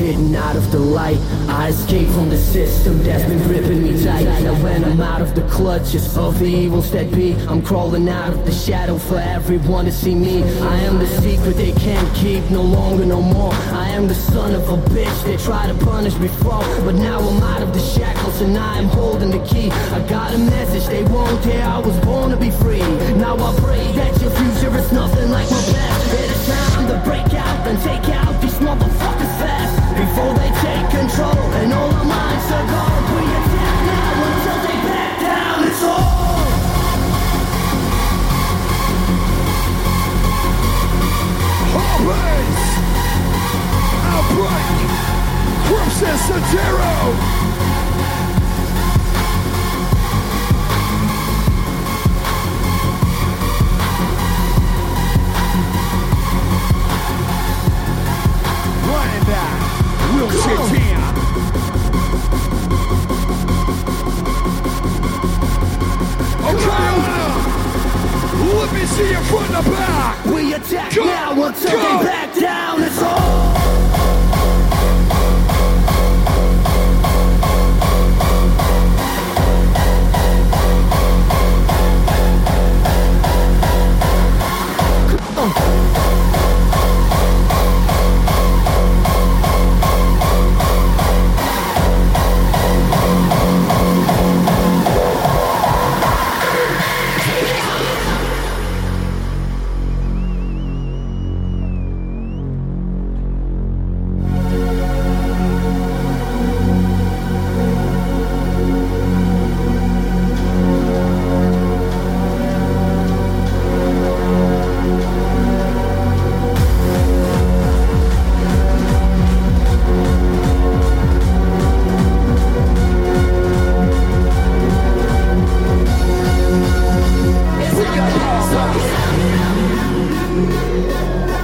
hidden out of the light. I escape from the system that's been gripping me tight. Now when I'm out of the clutches of the evils that be, I'm crawling out of the shadow for everyone to see me. I am the secret they can't keep no longer, no more. I am the son of a bitch they tried to punish me for. But now I'm out of the shackles and I am holding the key. I got a message they won't hear. I was born to be free. Now I pray that your future is nothing like my past. Time to break out and take out these motherfuckers fast before they take control and all our minds are gone. We attack now until they back down. It's all. Harpies! Outbreak! Crimson Santero! This Okay, let me see you from the back. We attack go, now, we'll take go. it back down. It's all.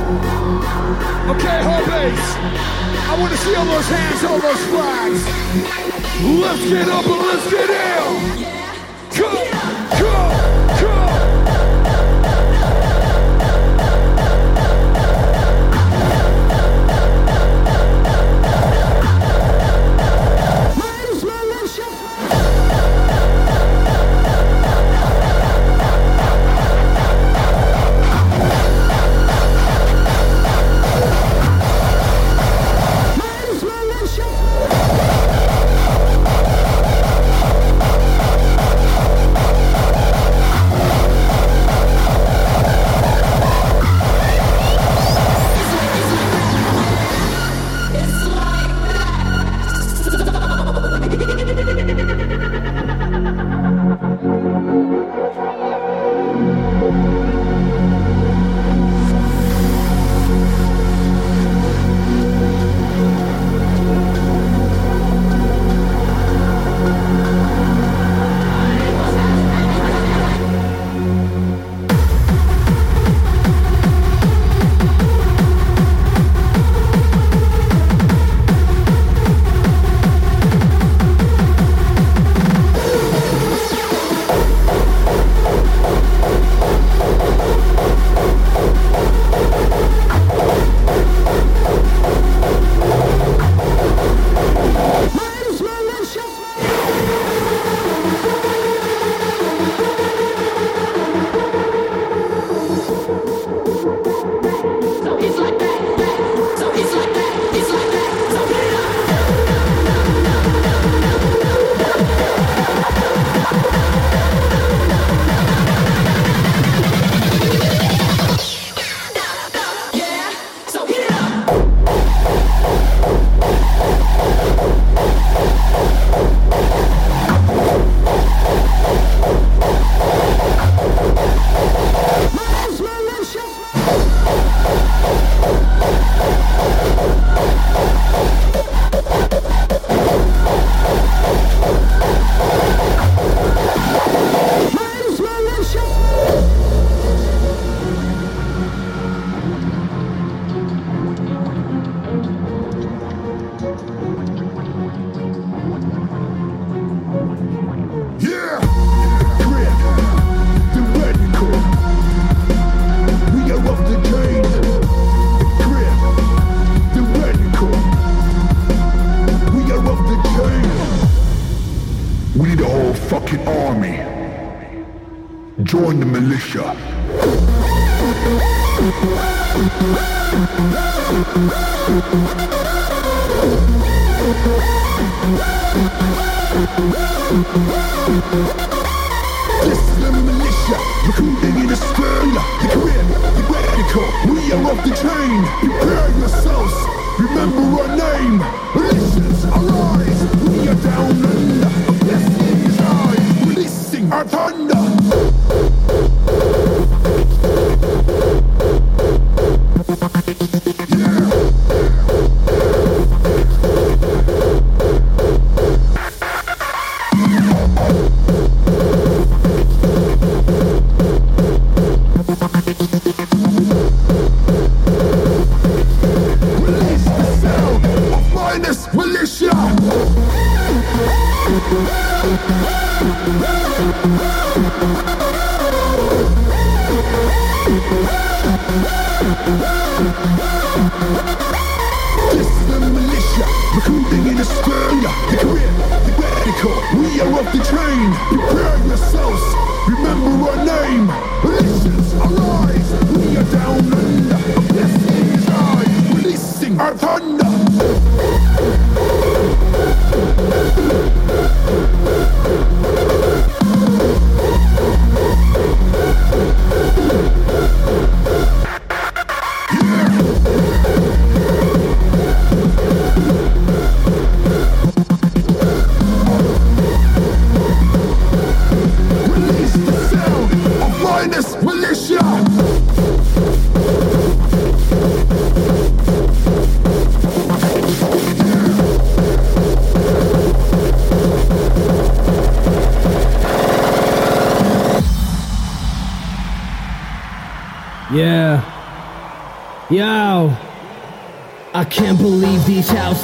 Okay, homies. I want to see all those hands, all those flags. Let's get up and let's get down. Come, come, come.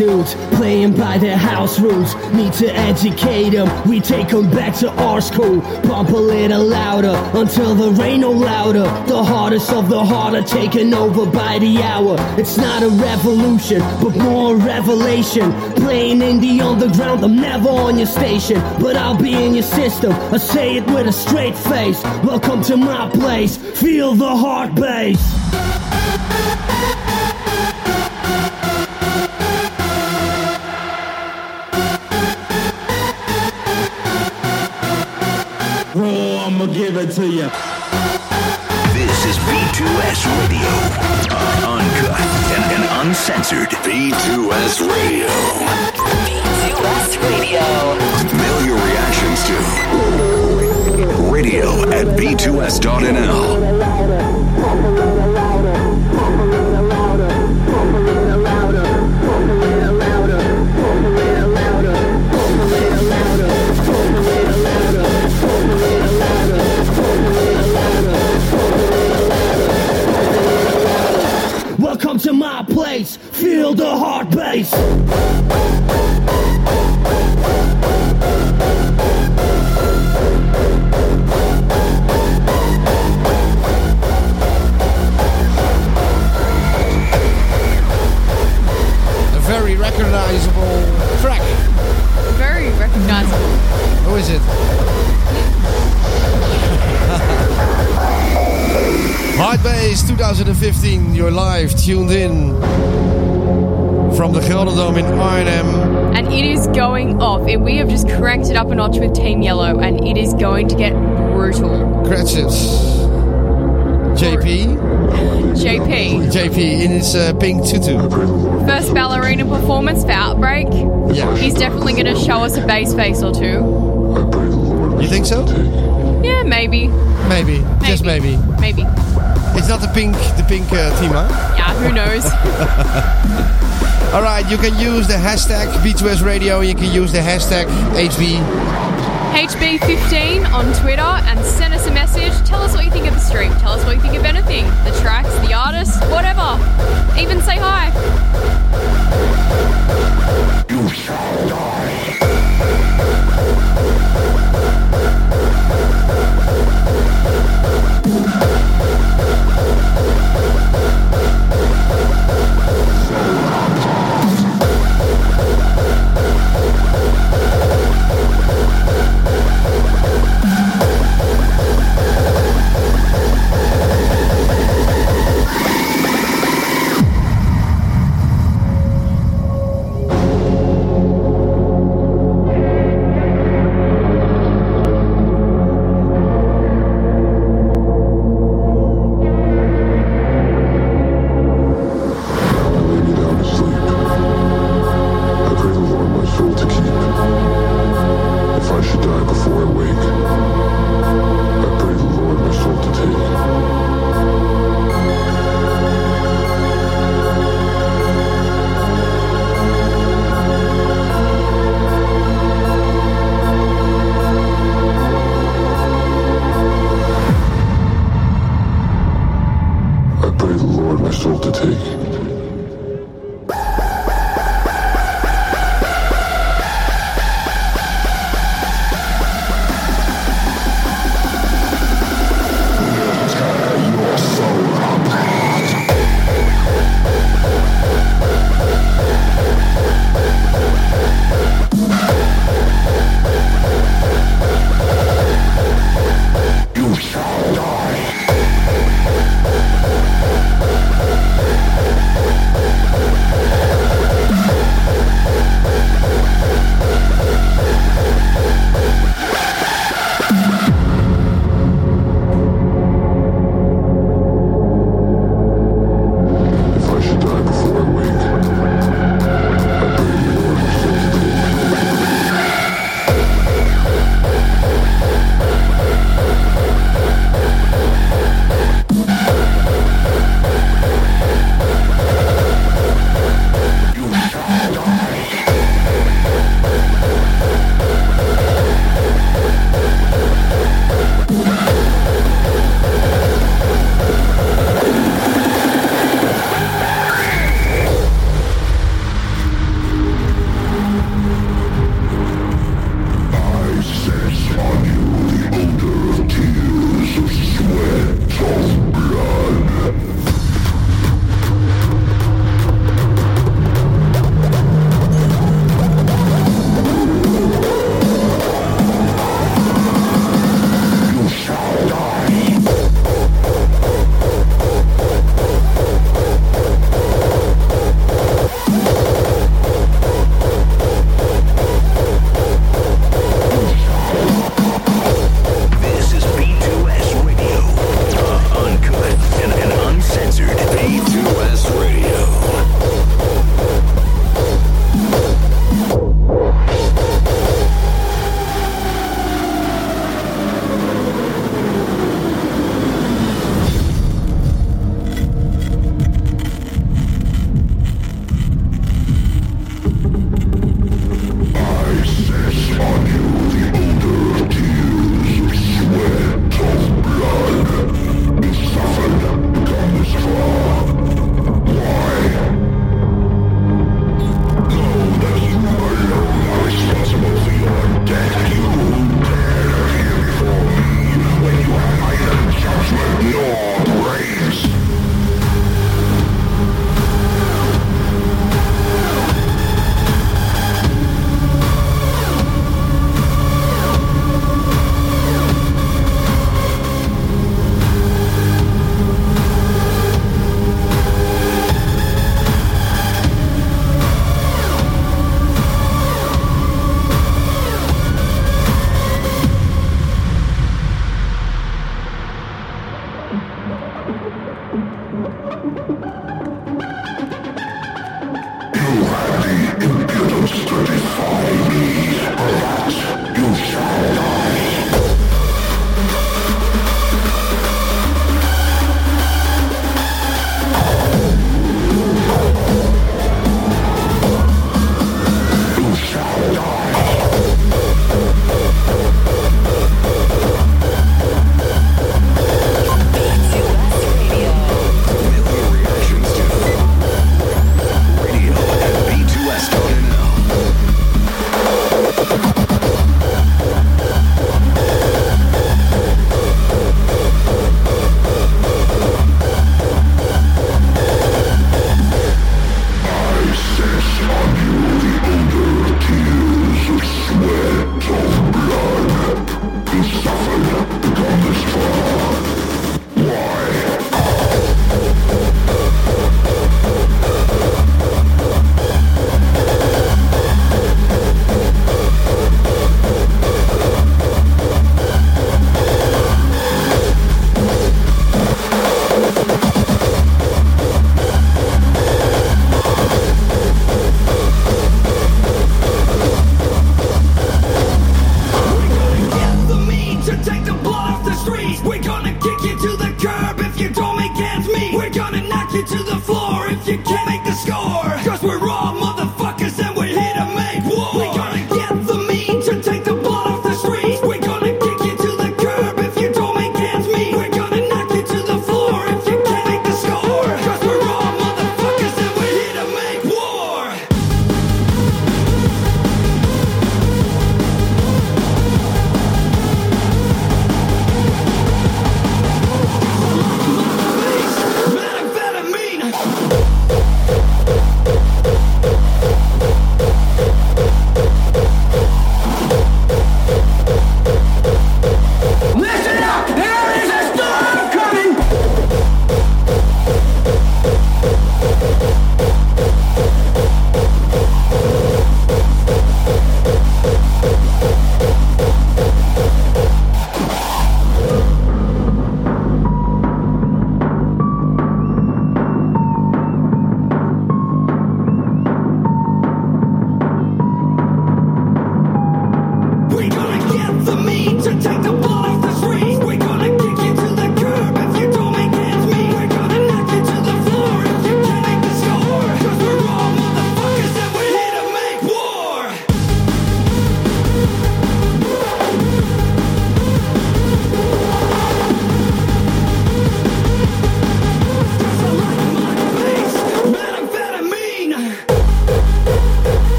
Dudes playing by their house rules. Need to educate them. We take them back to our school. Pump a little louder until there ain't no louder. The hardest of the hard are taken over by the hour. It's not a revolution, but more revelation. Playing in the underground, I'm never on your station, but I'll be in your system. I say it with a straight face. Welcome to my place. Feel the hard bass. I'ma give it to you. This is B2S Radio. Uncut and, and uncensored. B2S Radio. B2S Radio. Mail your reactions to radio at b2s.nl. my place. Feel the hard bass. A very recognizable track. Very recognizable. Who is it? Hard Bass 2015, you're live, tuned in from the GelreDome in Arnhem. And it is going off. And we have just cranked it up a notch with Team Yellow, and it is going to get brutal. Cratchits. JP. JP, JP in his uh, pink tutu. first ballerina performance for Outbreak. Yeah. He's definitely going to show us a bass face or two. You think so? Yeah, maybe. Maybe. Just maybe. Maybe. It's not the pink, the pink uh, team, huh? Yeah, who knows? All right, you can use the hashtag B2S Radio. You can use the hashtag HB. HB15 on Twitter and send us a message. Tell us what you think of the stream. Tell us what you think of anything. The tracks, the artists, whatever. Even say hi.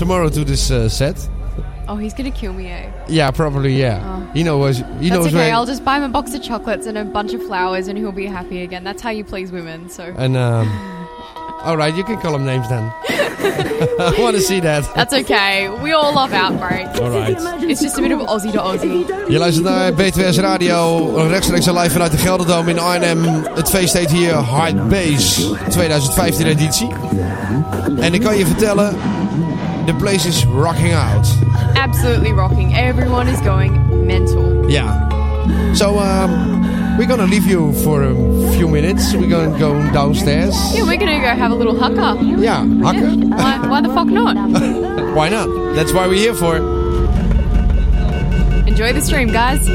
Tomorrow to this uh, set, Oh, he's gonna kill me, eh? yeah, probably, yeah. Oh. He knows. He That's knows okay. where. I'll just buy him a box of chocolates and a bunch of flowers, and he'll be happy again. That's how you please women. So And um, all right, you can call him names then. I want to see that. that's okay. We all love Outbreak. All right. It's just a bit of Aussie to Aussie. Je luistert naar B2S Radio, rechtstreeks en live vanuit de GelreDome in Arnhem. Het feest heet hier Hard Bass 2015 editie. En ik kan je vertellen, the place is rocking out. Absolutely rocking. Everyone is going mental. Yeah. So, um, We're gonna leave you for a few minutes. We're gonna go downstairs. Yeah, we're gonna go have a little hucker. Yeah, hakken. Why, why the fuck not? Why not? That's why we're here for. It. Enjoy the stream, guys.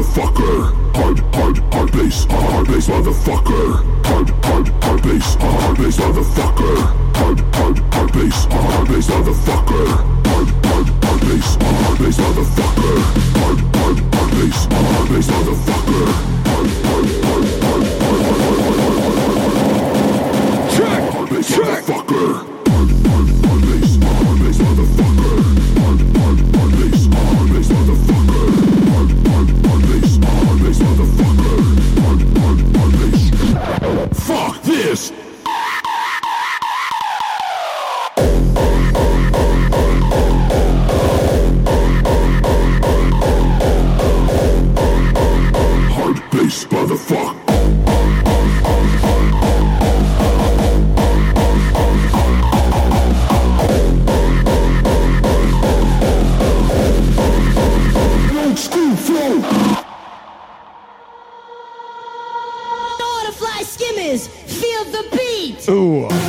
Hard bass, motherfucker. Hard, hard, hard bass, hard bass, motherfucker. Hard, hard, hard bass, hard bass, motherfucker. Hard, hard, hard bass, hard bass, motherfucker. Hard, hard, hard bass, hard bass, motherfucker. Hard, hard, hard bass, hard bass, motherfucker. Hard, hard, hard, hard, hard, hard, hard, hard, hard, hard, hard, Check. hard bass, Check. motherfucker. Hard, hard, Ooh.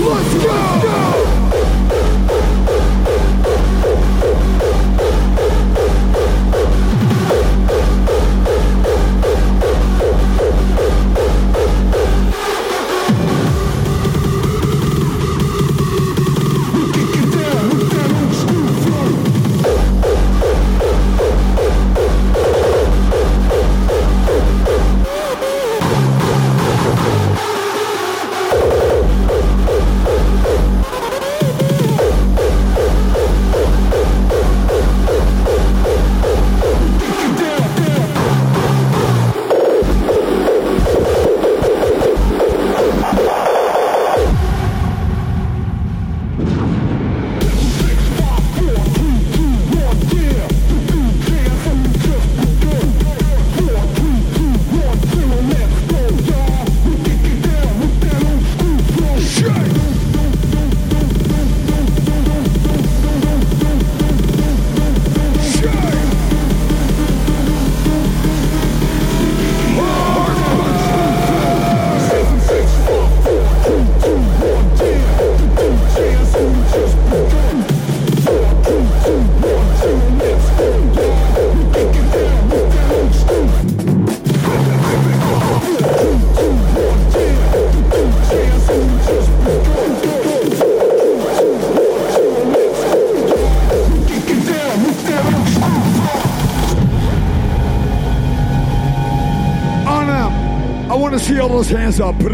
Let's go.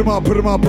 Hands up. Put them up,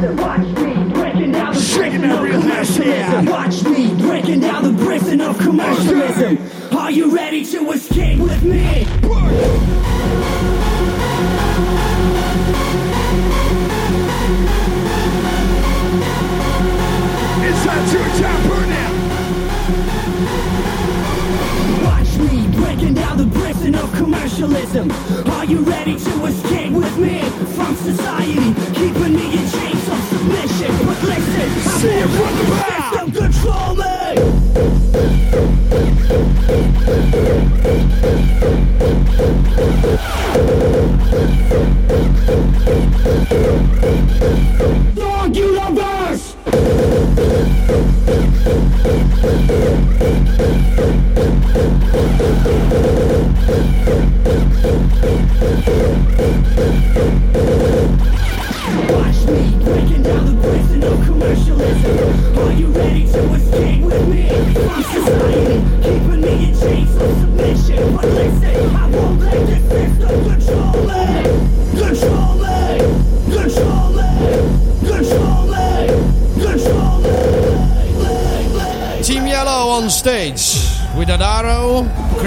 listen, watch me breaking down the shaking. Watch me breaking down the prison of commercialism. Are you ready to escape with me? It's time to attack burnout. Watch me breaking down the prison of commercialism. Are you ready to escape with me from society? See won't from the back.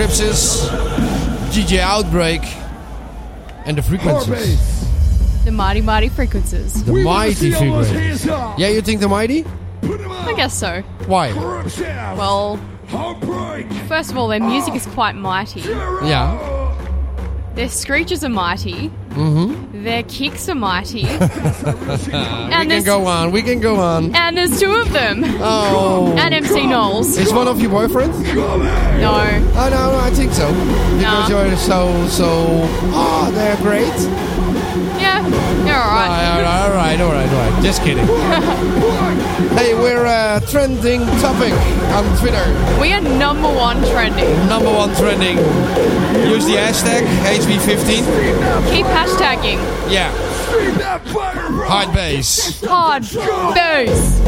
Crypsis, DJ Outbreak, and the Frequencerz. The mighty, mighty Frequencerz. The We mighty see Frequencerz. Yeah, you think the mighty? Put 'em up. I guess so. Why? Corruption. Well, first of all, their music is quite mighty. Yeah. Their screeches are mighty. Mm-hmm. Their kicks are mighty. and we can go on. We can go on. and there's two of them. Oh. And MC Nolz. Is one of your boyfriends? No. Oh no, I think so. Because Nah. you're so so. Oh, they're great. You're alright. All right, all right, all right, all right. Just kidding. hey, we're uh, trending topic on Twitter. We are number one trending. Number one trending. Use the hashtag HB15. Keep hashtagging. Yeah. Stream that fire, bro. Hard bass. Hard booze.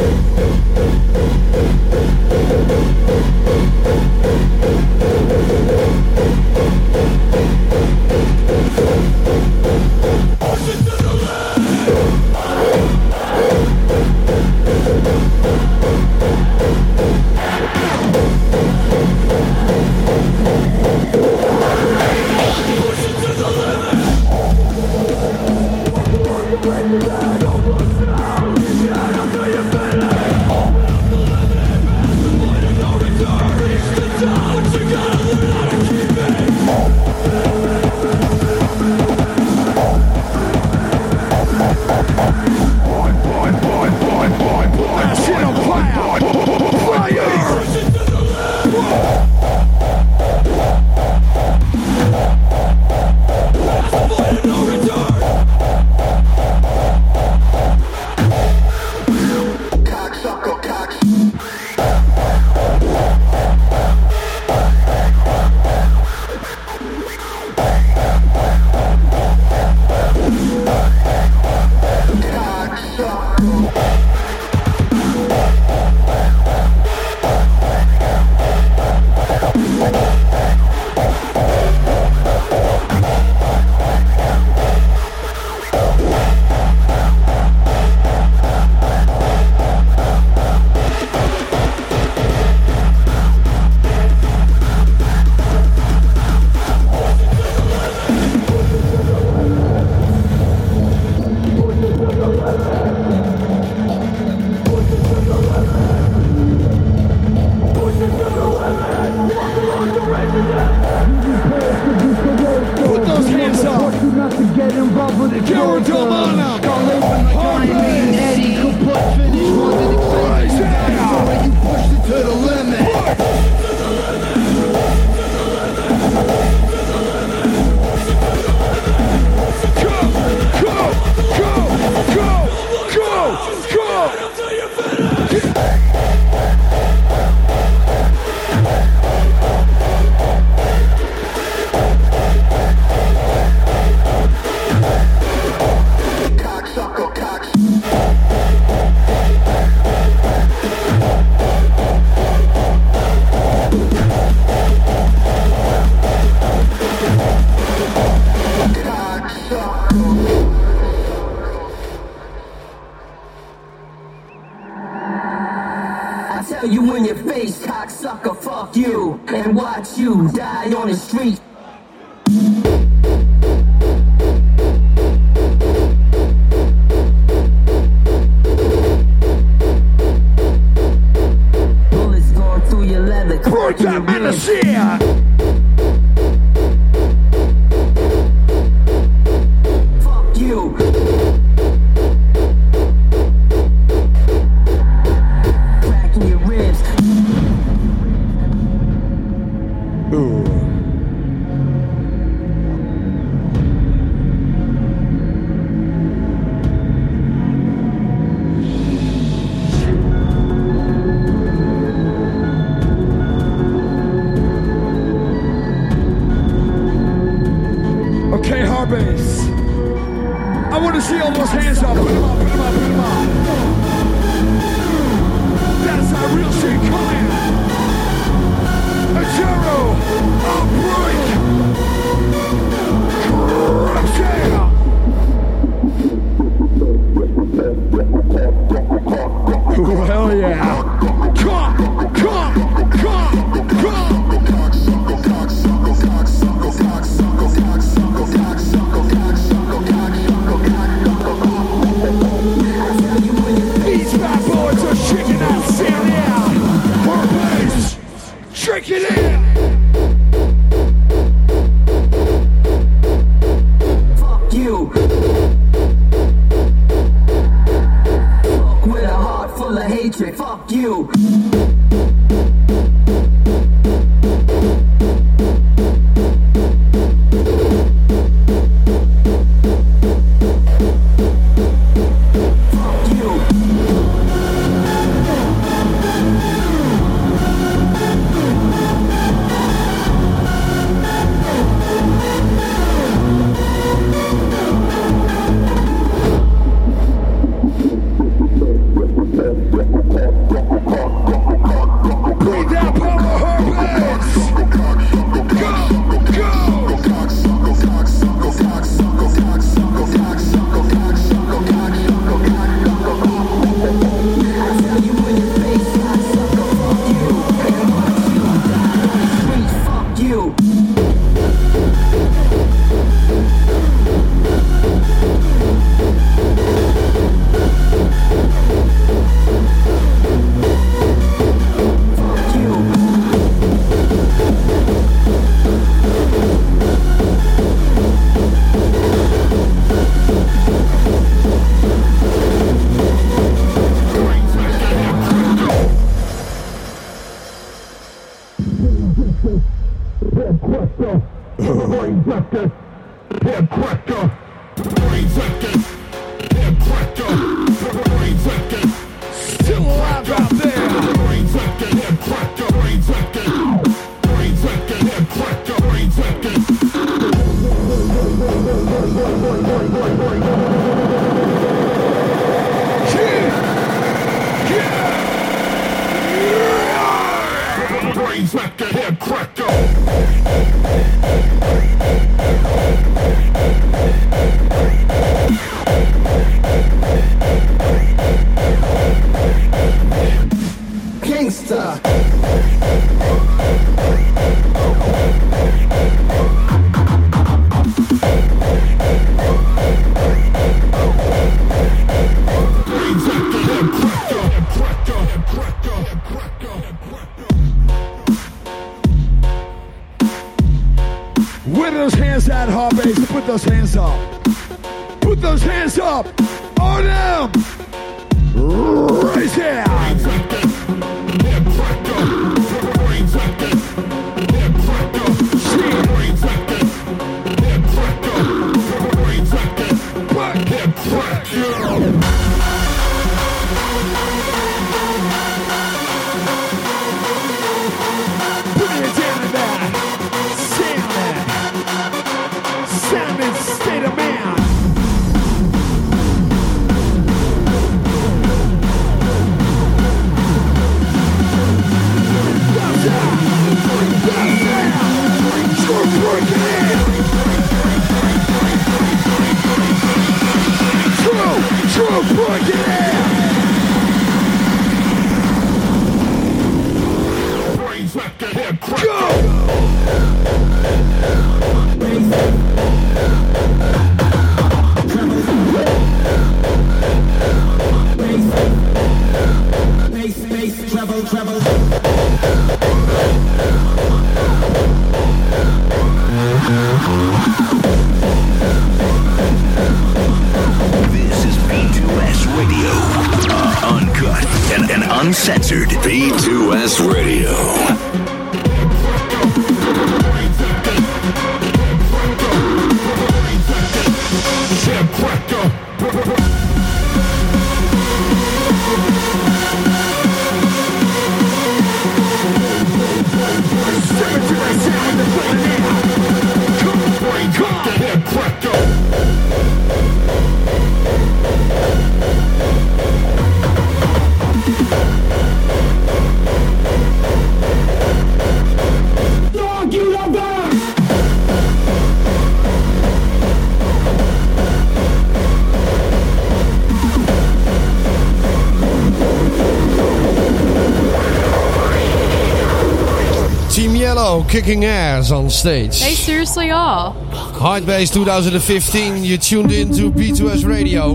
Kicking ass on stage. They seriously are. Hardbass 2015, you tuned in to B2S Radio.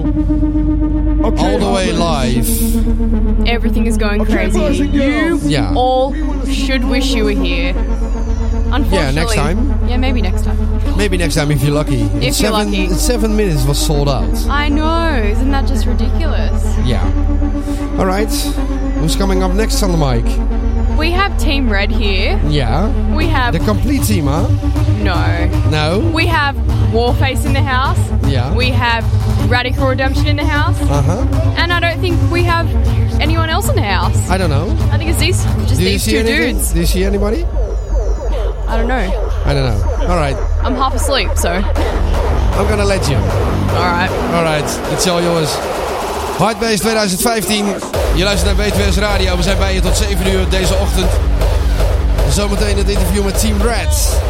all the way live. Everything is going crazy. You Yeah. all should wish you were here. Unfortunately. Yeah, next time. Yeah, maybe next time. Maybe next time if you're lucky. In If you're seven, lucky. seven minutes was sold out. I know. Isn't that just ridiculous? Yeah. Alright. Who's coming up next on the mic? We have Team Red here. Yeah. We have The complete team, huh? no. No? We have Warface in the house. Yeah. We have Radical Redemption in the house. Uh huh. And I don't think we have anyone else in the house. I don't know. I think it's these just Do you these see two anything? dudes. Do you see anybody? I don't know. I don't know. Alright. I'm half asleep, so I'm gonna let you. alright. Alright. It's all yours. Hardbass 2015. Je luistert naar B2S Radio. We zijn bij je tot 7 uur deze ochtend. Zometeen het interview met Team Red.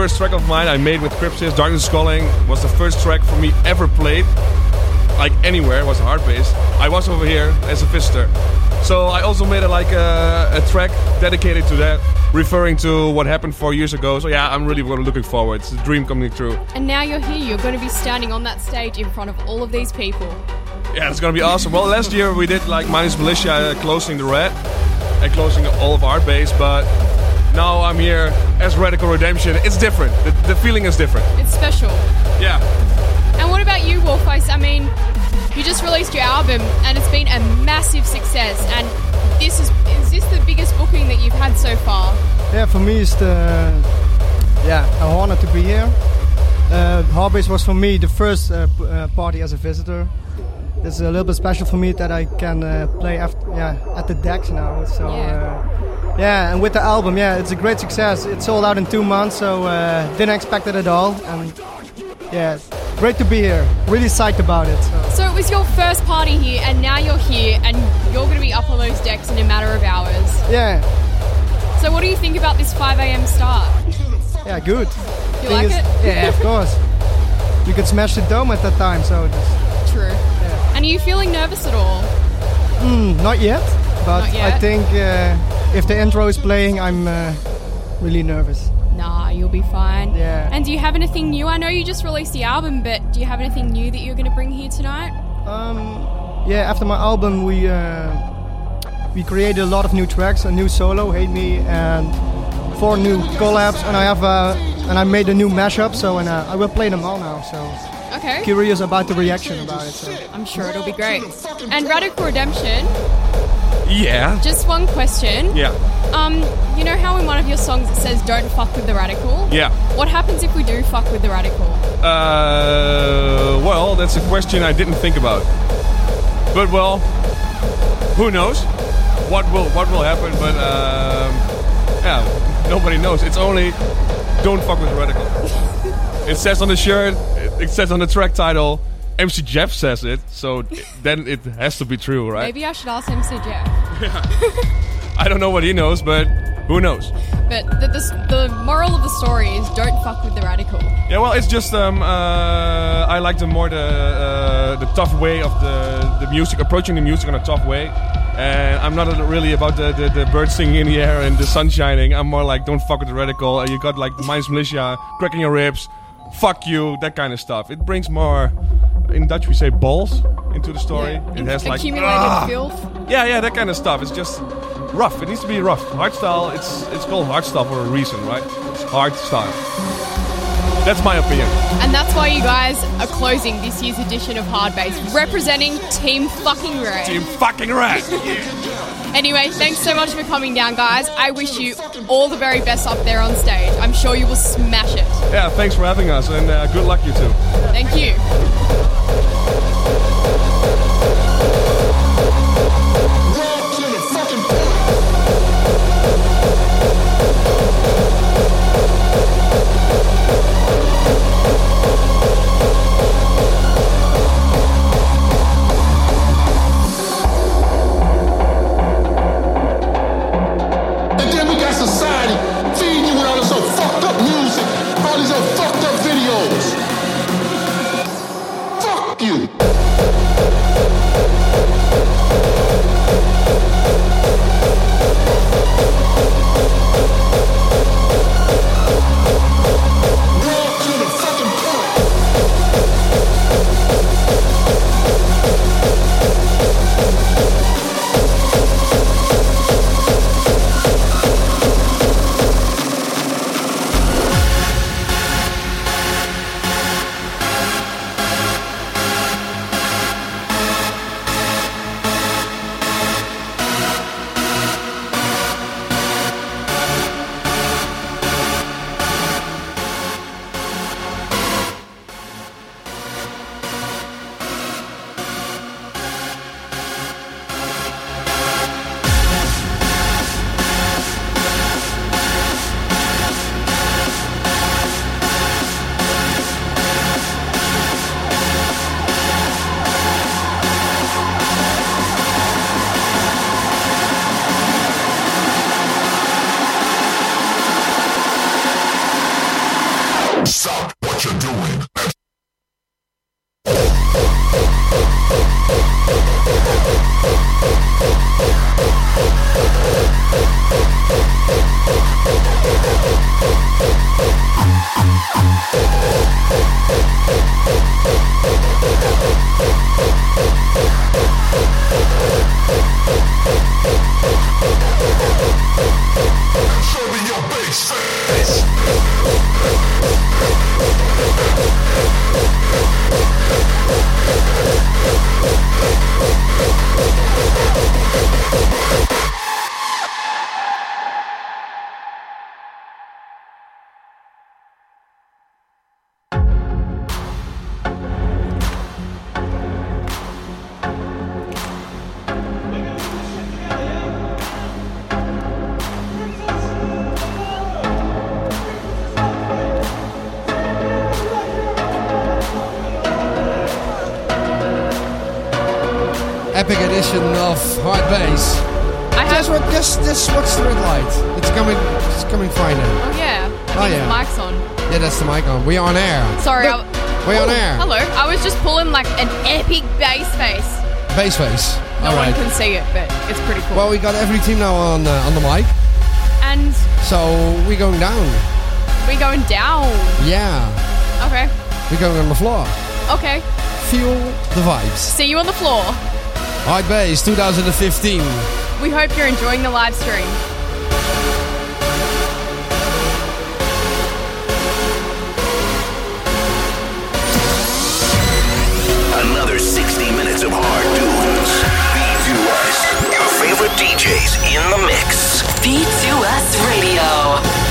First track of mine I made with Crypsis, Darkness Calling, was the first track for me ever played, like anywhere. It was a hard bass. I was over here as a visitor. So I also made a, like a, a track dedicated to that, referring to what happened four years ago. So yeah, I'm really looking forward. It's a dream coming true. And now you're here. You're going to be standing on that stage in front of all of these people. Yeah, it's gonna be awesome. Well, last year we did like Minus Militia uh, closing the red and closing all of our base, but now I'm here as Radical Redemption. It's different. The, the feeling is different. It's special. Yeah. And what about you, Warface? I mean, you just released your album and it's been a massive success. And this is is this the biggest booking that you've had so far? Yeah, for me it's the yeah an honor to be here. Uh, Hardbass was for me the first uh, p- uh, party as a visitor. It's a little bit special for me that I can uh, play after, yeah, at the decks now. So uh, yeah, and with the album, yeah, it's a great success. It sold out in two months, so uh, didn't expect it at all. And yeah, great to be here. Really psyched about it. So. So it was your first party here, and now you're here, and you're going to be up on those decks in a matter of hours. Yeah, So what do you think about this 5 a.m. start? yeah, good. You Thing like is- it? Yeah, of course. You could smash the dome at that time, so just, True. And are you feeling nervous at all? mm, not yet. But Not yet? I think uh, if the intro is playing, I'm uh, really nervous. Nah, you'll be fine. Yeah. And do you have anything new? I know you just released the album, but do you have anything new that you're going to bring here tonight? Um, yeah, after my album, we uh, we created a lot of new tracks, a new solo, "Hate Me," and four new collabs, and I have uh, and I made a new mashup. So and uh, I will play them all now. So Okay. curious about the reaction about it. So. I'm sure it'll be great. And Radical Redemption, Yeah. just one question. Yeah. Um, you know how in one of your songs it says "Don't fuck with the radical." Yeah. What happens if we do fuck with the radical? Uh, well, that's a question I didn't think about. But well, who knows? What will what will happen? But um, yeah, nobody knows. It's only don't fuck with the radical. it says on the shirt. It, it says on the track title. MC Jeff says it, so then it has to be true, right? Maybe I should ask MC Jeff. I don't know what he knows, but who knows? But the, the, the moral of the story is don't fuck with the radical. Yeah, well, it's just um, uh, I like the more the uh, the tough way of the the music, approaching the music in a tough way. And I'm not really about the, the, the birds singing in the air and the sun shining. I'm more like don't fuck with the radical. You got like the Minus Militia cracking your ribs, fuck you, that kind of stuff. It brings more, in Dutch we say balls into the story. It has like Accumulated ah! filth. Yeah, yeah, that kind of stuff. It's just rough. It needs to be rough. Hardstyle. It's it's called hardstyle for a reason, right? It's hardstyle. That's my opinion. And that's why you guys are closing this year's edition of Hard Bass, representing Team Fucking Red. Team fucking red. Anyway, thanks so much for coming down, guys. I wish you all the very best up there on stage. I'm sure you will smash it. Yeah, thanks for having us, and uh, good luck, you two. Thank you. got every team now on uh, on the mic. And so we're going down. We're going down. Yeah. Okay. We're going on the floor. Okay. Feel the vibes. See you on the floor. High Bays 2015. We hope you're enjoying the live stream. B2S Radio.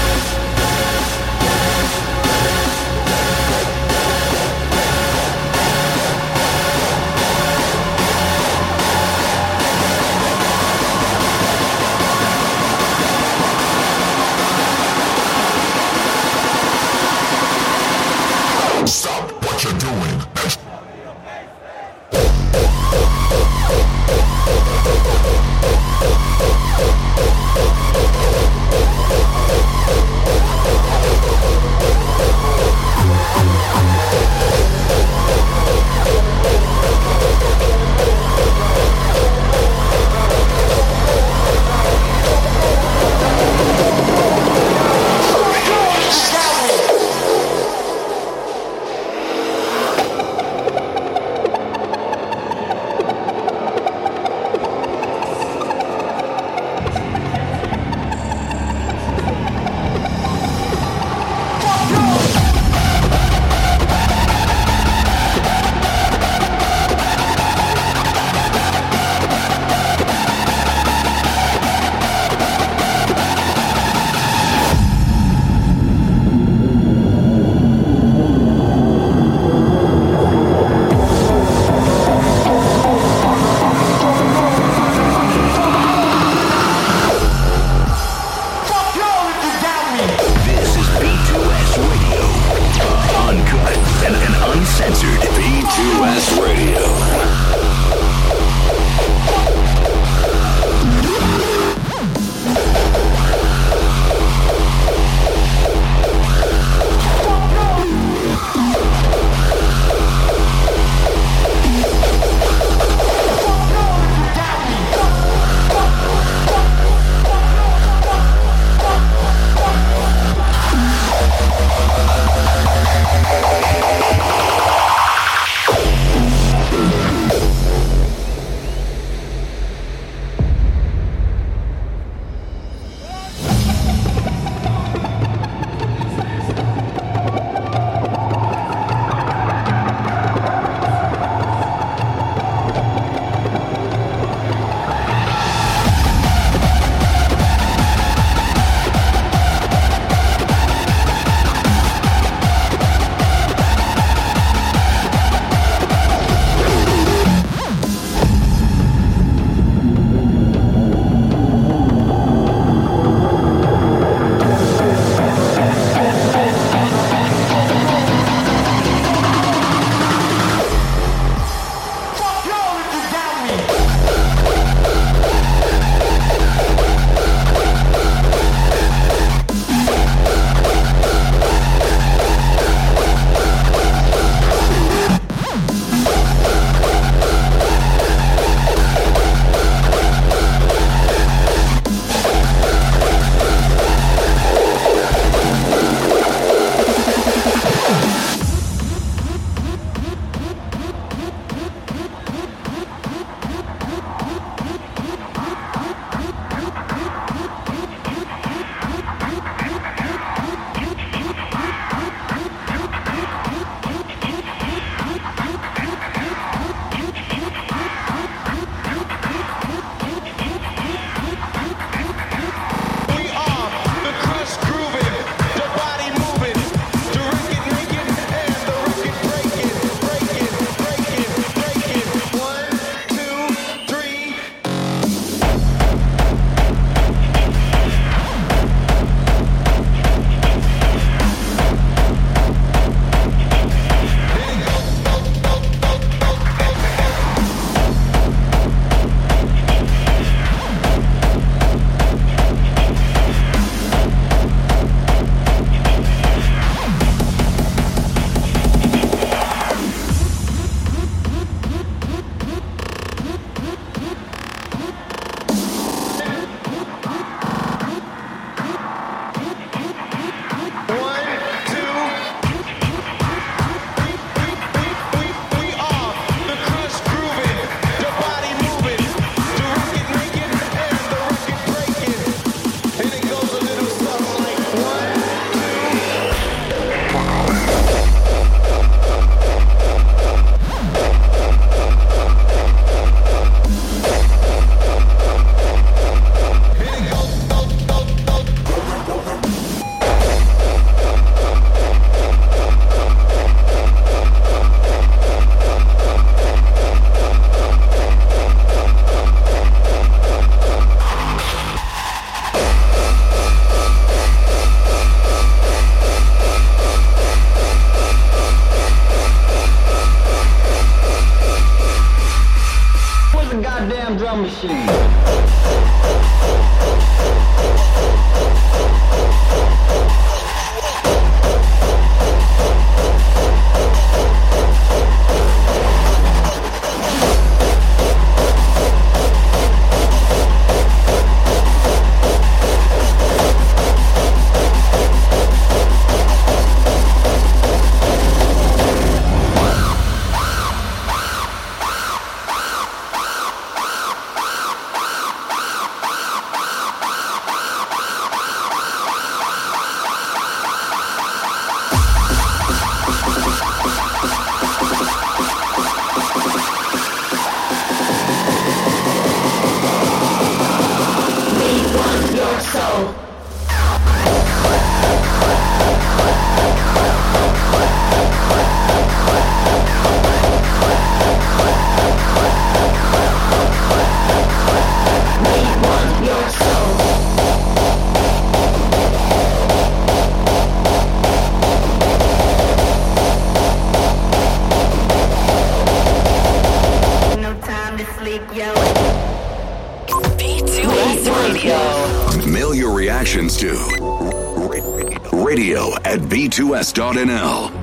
B2S.nl.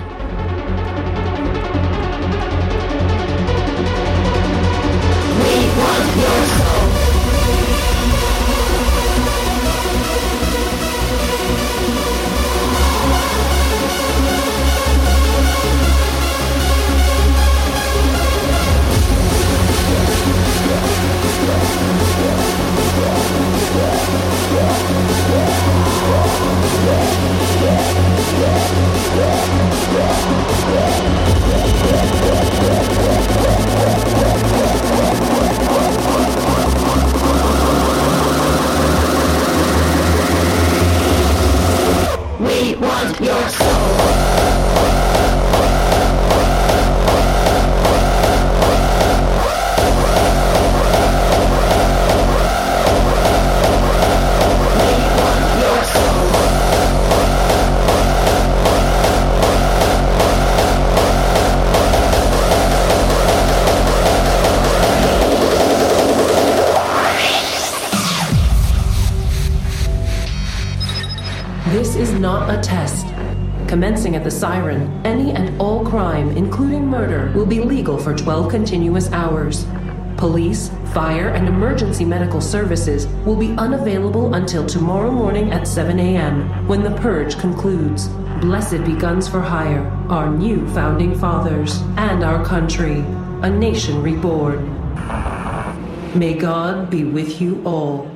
the siren, any and all crime, including murder, will be legal for 12 continuous hours. Police, fire, and emergency medical services will be unavailable until tomorrow morning at 7 a.m. when the purge concludes. Blessed be Guns for Hire, our new founding fathers, and our country, a nation reborn. May God be with you all.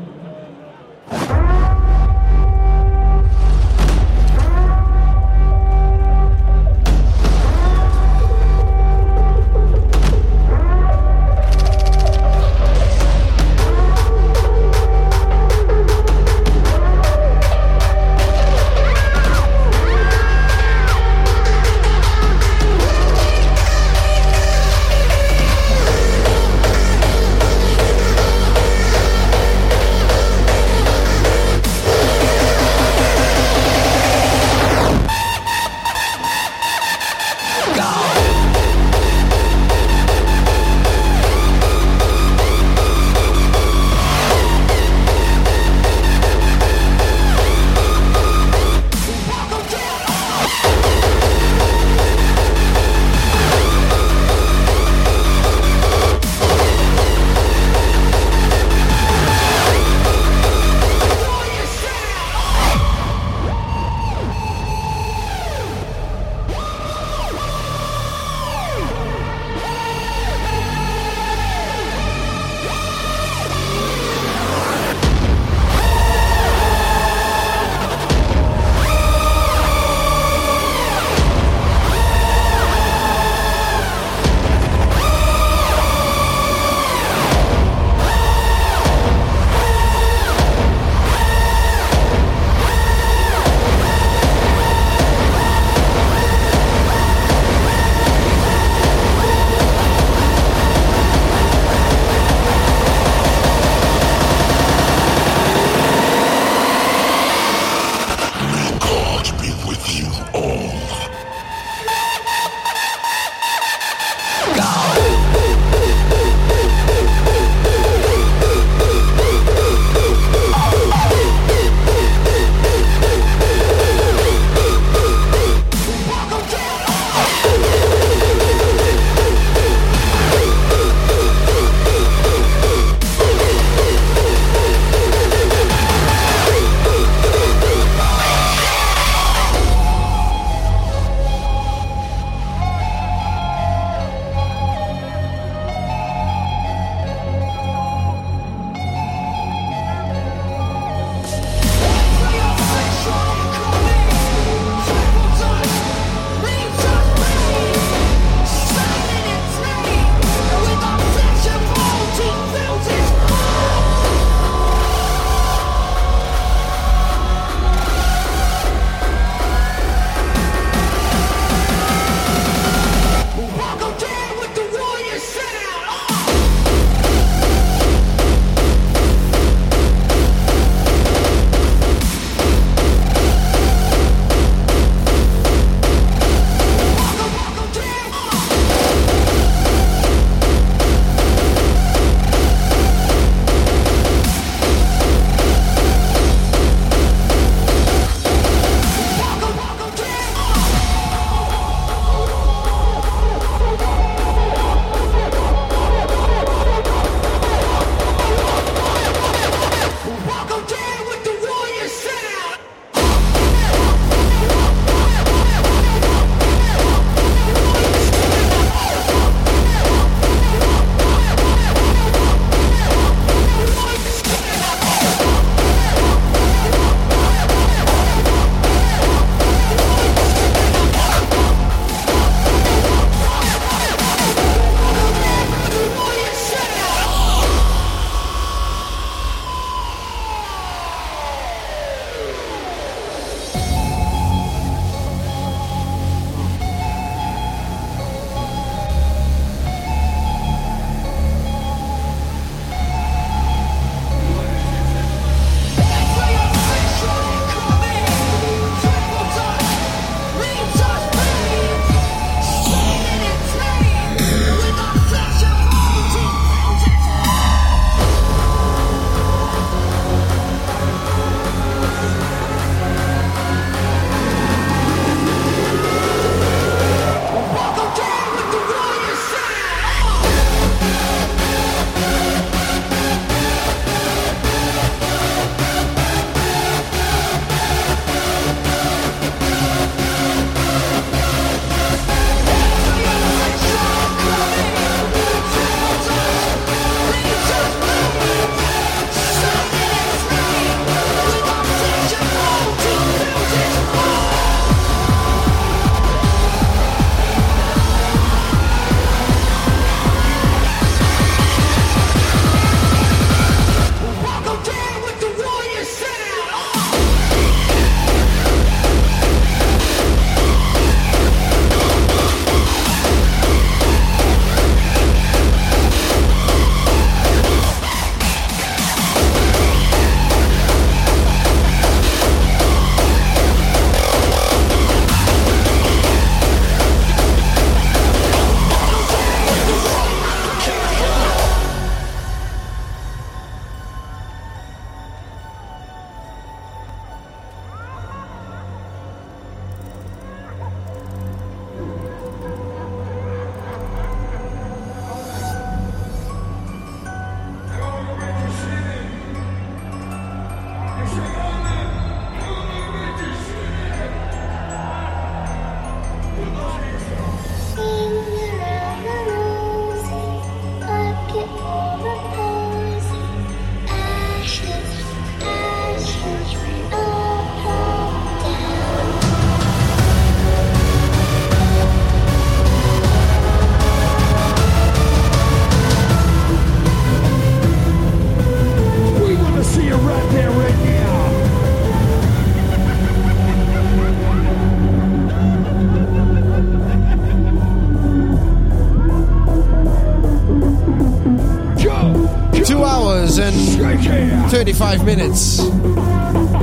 35 minutes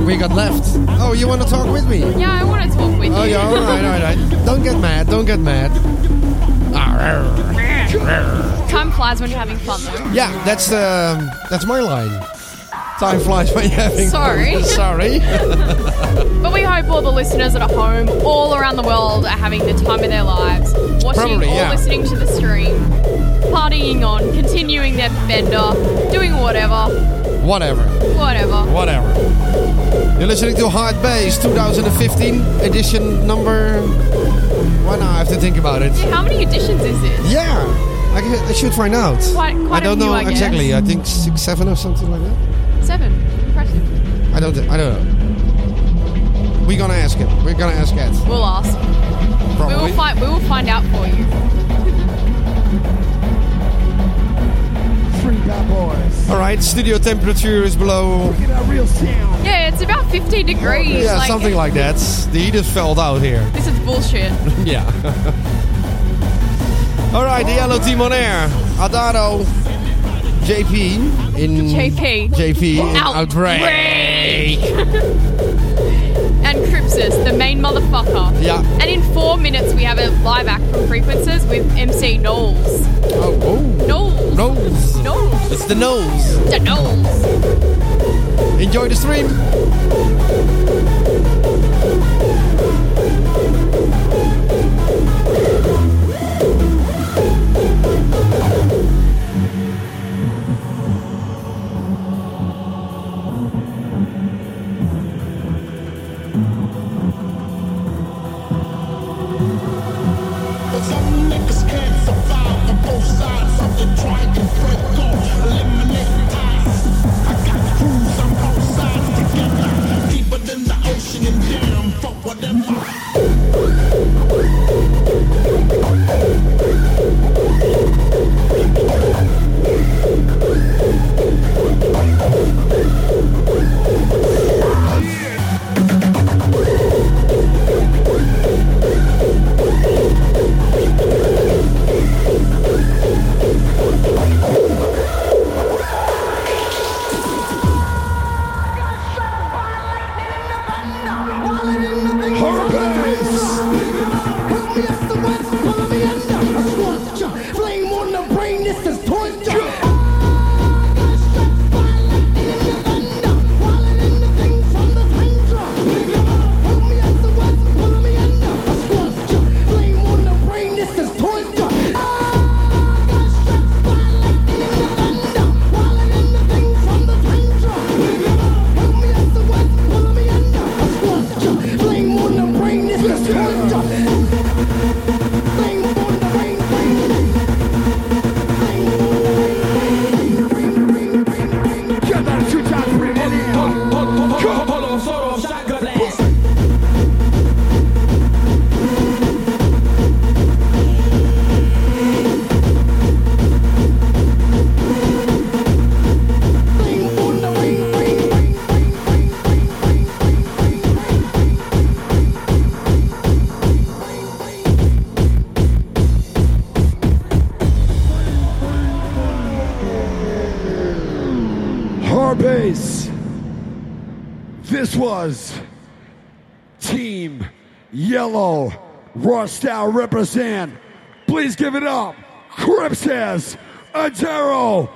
we got left. Oh, you want to talk with me? Yeah, I want to talk with Oh, you. Oh, yeah, all right, all right. Don't get mad, don't get mad. Time flies when you're having fun, though. Yeah, that's uh, that's my line. Time flies when you're having Sorry. fun. Sorry. Sorry. But we hope all the listeners at home, all around the world, are having the time of their lives, watching Probably, or yeah. listening to the stream, partying on, continuing their bender, doing whatever, Whatever. whatever. Whatever. You're listening to Hard Bass 2015 edition number. Why now? I have to think about it. How many editions is it? Yeah, I should find out. Quite- quite I don't few, know I exactly. I think six, seven or something like that. Seven. Impressive. I don't. I don't know. We're gonna ask him. We're gonna ask Ed. We'll ask. We will find. We will find out for you. All right. Studio temperature is below. Get that real sound. Yeah, it's about 15 degrees. Yeah, like, something like that. The heat has felled out here. This is bullshit. yeah. All right, the yellow team on air. Adaro, JP in JP. JP in Outbreak. Outbreak. the main motherfucker. Yeah. And in four minutes, we have a live act from Frequencerz with MC Nolz. Oh, oh. Nolz. Nose. Nolz. It's the nose. The Nolz. Enjoy the stream. Damn, fuck Style represent. Please give it up. Crypsis, Adaro,